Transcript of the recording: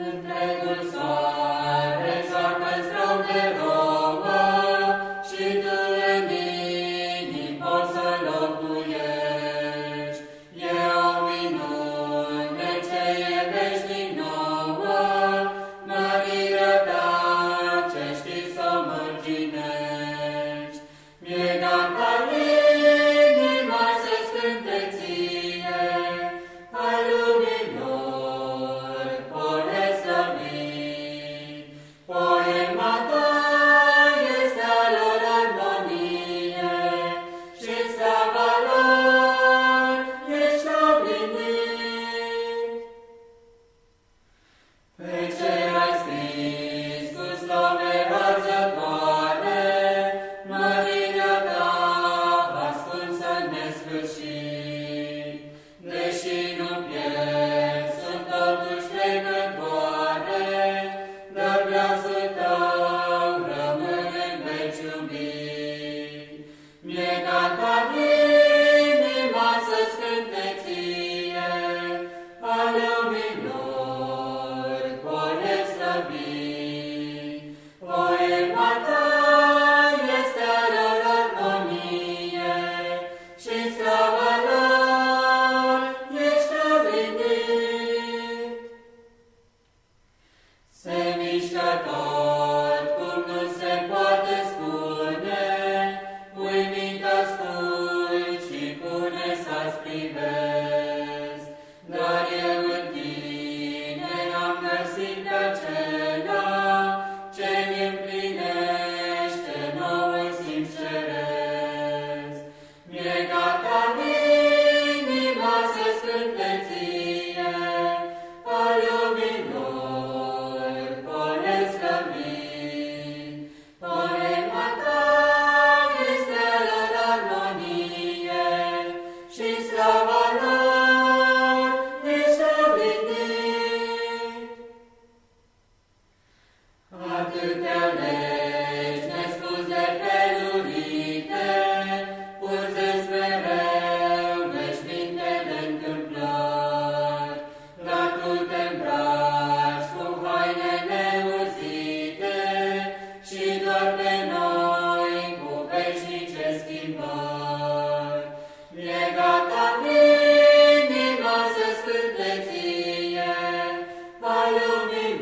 Amen. Lord, Happy birthday.